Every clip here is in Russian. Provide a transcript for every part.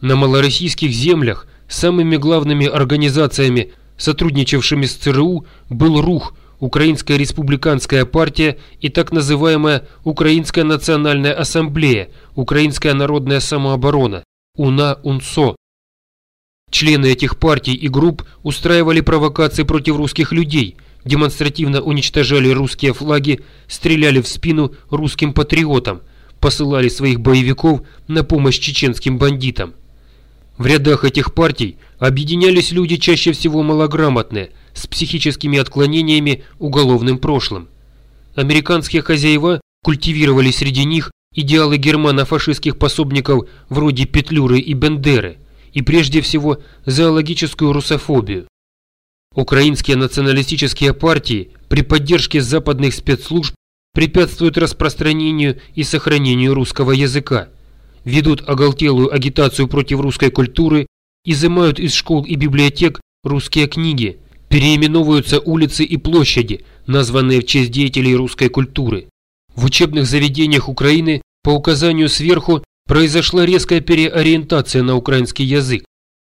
На малороссийских землях самыми главными организациями, сотрудничавшими с ЦРУ, был РУХ, Украинская республиканская партия и так называемая Украинская национальная ассамблея, Украинская народная самооборона, УНА-УНСО. Члены этих партий и групп устраивали провокации против русских людей, демонстративно уничтожали русские флаги, стреляли в спину русским патриотам, посылали своих боевиков на помощь чеченским бандитам. В рядах этих партий объединялись люди чаще всего малограмотные, с психическими отклонениями, уголовным прошлым. Американские хозяева культивировали среди них идеалы германо-фашистских пособников вроде Петлюры и Бендеры, и прежде всего зоологическую русофобию. Украинские националистические партии при поддержке западных спецслужб препятствуют распространению и сохранению русского языка, ведут оголтелую агитацию против русской культуры, изымают из школ и библиотек русские книги, переименовываются улицы и площади, названные в честь деятелей русской культуры. В учебных заведениях Украины по указанию сверху произошла резкая переориентация на украинский язык.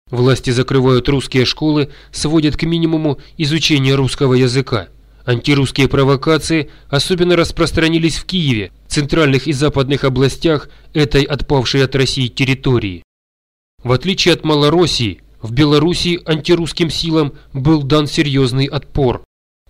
Власти закрывают русские школы, сводят к минимуму изучение русского языка. Антирусские провокации особенно распространились в Киеве, центральных и западных областях этой отпавшей от России территории. В отличие от Малороссии, в Белоруссии антирусским силам был дан серьезный отпор.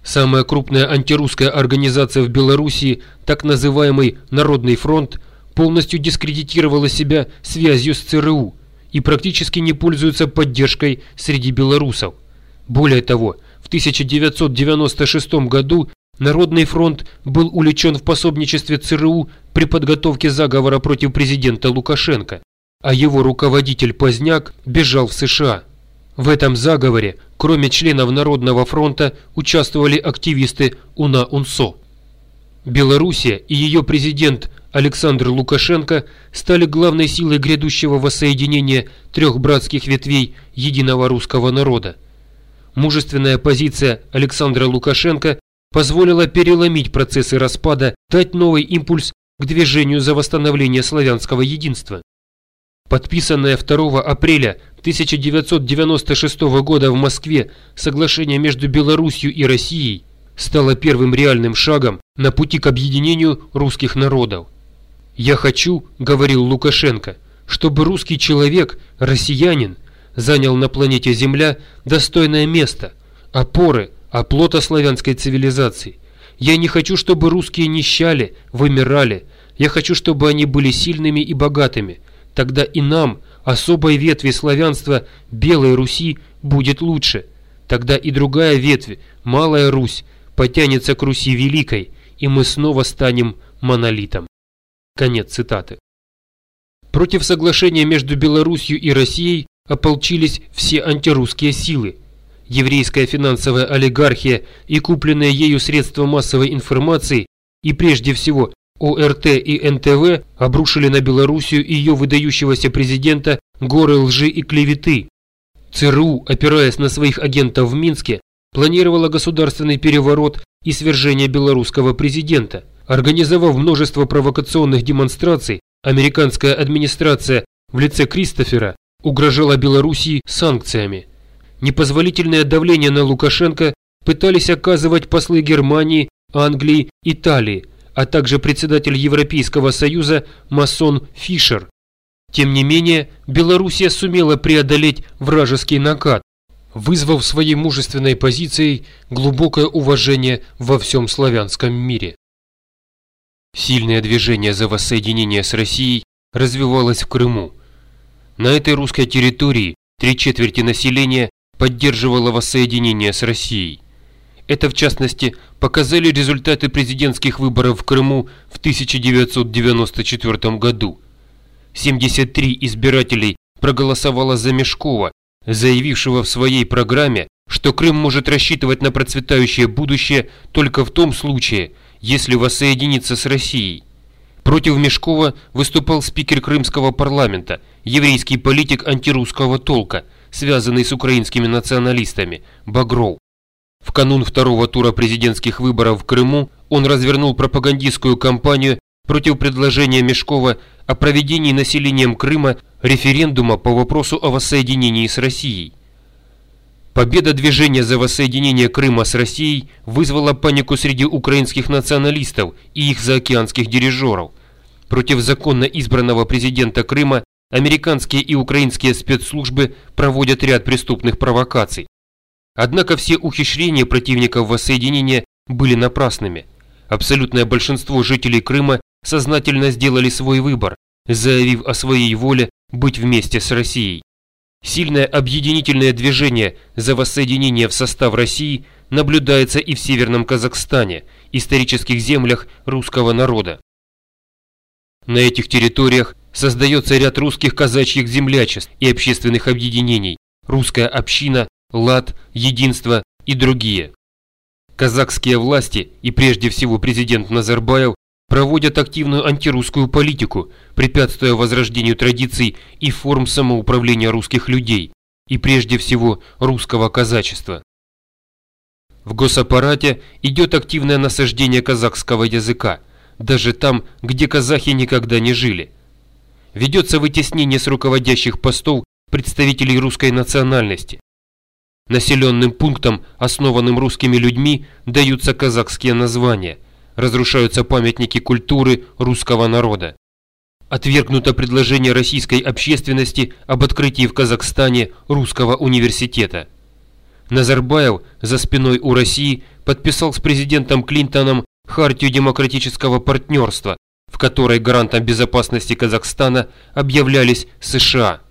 Самая крупная антирусская организация в Белоруссии, так называемый Народный фронт, полностью дискредитировала себя связью с ЦРУ и практически не пользуется поддержкой среди белорусов. Более того, в 1996 году Народный фронт был увлечен в пособничестве ЦРУ при подготовке заговора против президента Лукашенко а его руководитель Поздняк бежал в США. В этом заговоре, кроме членов Народного фронта, участвовали активисты УНА-УНСО. Белоруссия и ее президент Александр Лукашенко стали главной силой грядущего воссоединения трех братских ветвей единого русского народа. Мужественная позиция Александра Лукашенко позволила переломить процессы распада, дать новый импульс к движению за восстановление славянского единства. Подписанное 2 апреля 1996 года в Москве соглашение между Белоруссией и Россией стало первым реальным шагом на пути к объединению русских народов. «Я хочу», — говорил Лукашенко, — «чтобы русский человек, россиянин, занял на планете Земля достойное место, опоры, оплота славянской цивилизации. Я не хочу, чтобы русские нищали, вымирали. Я хочу, чтобы они были сильными и богатыми, Тогда и нам, особой ветви славянства Белой Руси, будет лучше. Тогда и другая ветвь, Малая Русь, потянется к Руси Великой, и мы снова станем монолитом. Конец цитаты. Против соглашения между Белоруссией и Россией ополчились все антирусские силы. Еврейская финансовая олигархия и купленные ею средства массовой информации и прежде всего ОРТ и НТВ обрушили на Белоруссию и ее выдающегося президента горы лжи и клеветы. ЦРУ, опираясь на своих агентов в Минске, планировала государственный переворот и свержение белорусского президента. Организовав множество провокационных демонстраций, американская администрация в лице Кристофера угрожала Белоруссии санкциями. Непозволительное давление на Лукашенко пытались оказывать послы Германии, Англии, Италии, а также председатель Европейского союза масон Фишер. Тем не менее, Белоруссия сумела преодолеть вражеский накат, вызвав своей мужественной позицией глубокое уважение во всем славянском мире. Сильное движение за воссоединение с Россией развивалось в Крыму. На этой русской территории три четверти населения поддерживало воссоединение с Россией. Это, в частности, показали результаты президентских выборов в Крыму в 1994 году. 73 избирателей проголосовало за Мешкова, заявившего в своей программе, что Крым может рассчитывать на процветающее будущее только в том случае, если воссоединиться с Россией. Против Мешкова выступал спикер Крымского парламента, еврейский политик антирусского толка, связанный с украинскими националистами, Багров. В канун второго тура президентских выборов в Крыму он развернул пропагандистскую кампанию против предложения Мешкова о проведении населением Крыма референдума по вопросу о воссоединении с Россией. Победа движения за воссоединение Крыма с Россией вызвала панику среди украинских националистов и их заокеанских дирижеров. Против законно избранного президента Крыма американские и украинские спецслужбы проводят ряд преступных провокаций. Однако все ухищрения противников воссоединения были напрасными. Абсолютное большинство жителей Крыма сознательно сделали свой выбор, заявив о своей воле быть вместе с Россией. Сильное объединительное движение за воссоединение в состав России наблюдается и в Северном Казахстане, исторических землях русского народа. На этих территориях создается ряд русских казачьих землячеств и общественных объединений, русская община, лад, единство и другие. Казахские власти и прежде всего президент Назарбаев проводят активную антирусскую политику, препятствуя возрождению традиций и форм самоуправления русских людей, и прежде всего русского казачества. В госаппарате идет активное насаждение казахского языка, даже там, где казахи никогда не жили. Ведется вытеснение с руководящих постов представителей русской национальности. Населенным пунктам, основанным русскими людьми, даются казахские названия – разрушаются памятники культуры русского народа. Отвергнуто предложение российской общественности об открытии в Казахстане русского университета. Назарбаев за спиной у России подписал с президентом Клинтоном Хартию демократического партнерства, в которой гарантом безопасности Казахстана объявлялись США.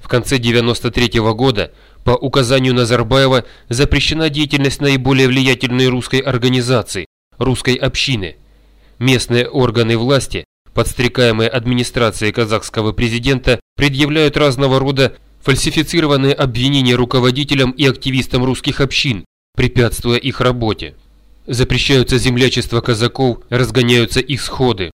В конце 1993 -го года по указанию Назарбаева запрещена деятельность наиболее влиятельной русской организации, русской общины. Местные органы власти, подстрекаемые администрацией казахского президента, предъявляют разного рода фальсифицированные обвинения руководителям и активистам русских общин, препятствуя их работе. Запрещаются землячество казаков, разгоняются их сходы.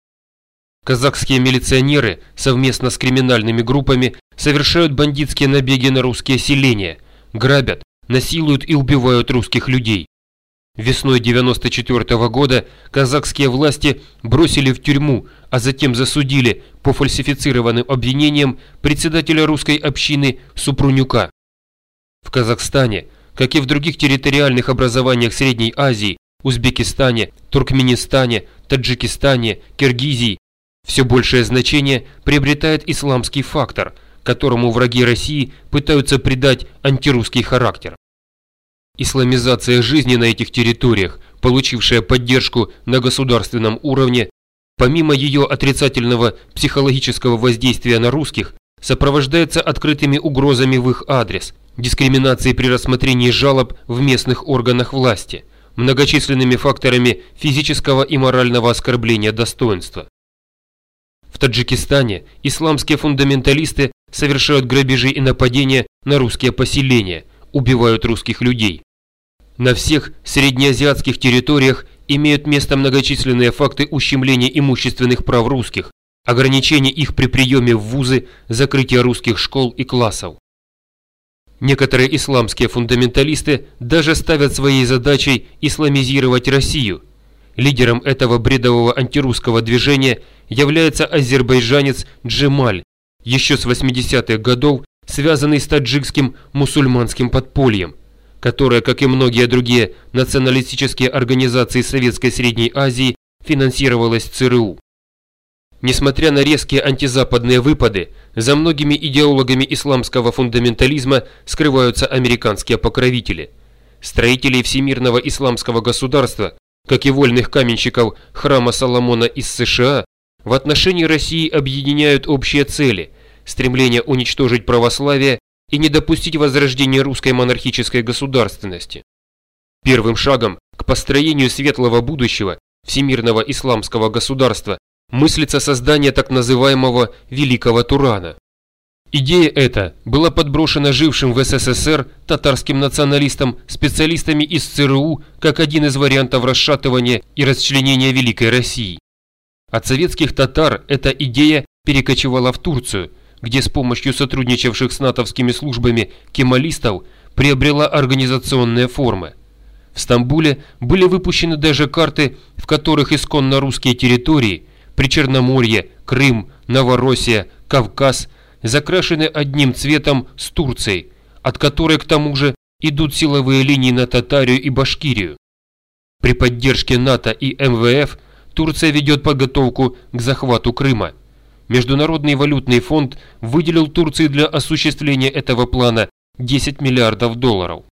Казахские милиционеры совместно с криминальными группами совершают бандитские набеги на русские селения, грабят, насилуют и убивают русских людей. Весной 94 -го года казахские власти бросили в тюрьму, а затем засудили по фальсифицированным обвинениям председателя русской общины Супрунюка. В Казахстане, как и в других территориальных образованиях Средней Азии, Узбекистане, Туркменистане, Таджикистане, Киргизии, все большее значение приобретает исламский фактор, которому враги России пытаются придать антирусский характер. Исламизация жизни на этих территориях, получившая поддержку на государственном уровне, помимо ее отрицательного психологического воздействия на русских, сопровождается открытыми угрозами в их адрес, дискриминацией при рассмотрении жалоб в местных органах власти, многочисленными факторами физического и морального оскорбления достоинства. В Таджикистане исламские фундаменталисты совершают грабежи и нападения на русские поселения, убивают русских людей. На всех среднеазиатских территориях имеют место многочисленные факты ущемления имущественных прав русских, ограничения их при приеме в вузы, закрытия русских школ и классов. Некоторые исламские фундаменталисты даже ставят своей задачей исламизировать Россию. Лидером этого бредового антирусского движения является азербайджанец Джемаль, еще с 80-х годов связанный с таджикским мусульманским подпольем которая, как и многие другие националистические организации Советской Средней Азии, финансировалась ЦРУ. Несмотря на резкие антизападные выпады, за многими идеологами исламского фундаментализма скрываются американские покровители. Строителей всемирного исламского государства, как и вольных каменщиков храма Соломона из США, в отношении России объединяют общие цели – стремление уничтожить православие и не допустить возрождения русской монархической государственности. Первым шагом к построению светлого будущего всемирного исламского государства мыслится создание так называемого Великого Турана. Идея эта была подброшена жившим в СССР татарским националистам, специалистами из ЦРУ, как один из вариантов расшатывания и расчленения Великой России. От советских татар эта идея перекочевала в Турцию – где с помощью сотрудничавших с натовскими службами кемалистов приобрела организационные формы. В Стамбуле были выпущены даже карты, в которых исконно русские территории, Причерноморье, Крым, Новороссия, Кавказ закрашены одним цветом с Турцией, от которой к тому же идут силовые линии на Татарию и Башкирию. При поддержке НАТО и МВФ Турция ведет подготовку к захвату Крыма. Международный валютный фонд выделил Турции для осуществления этого плана 10 миллиардов долларов.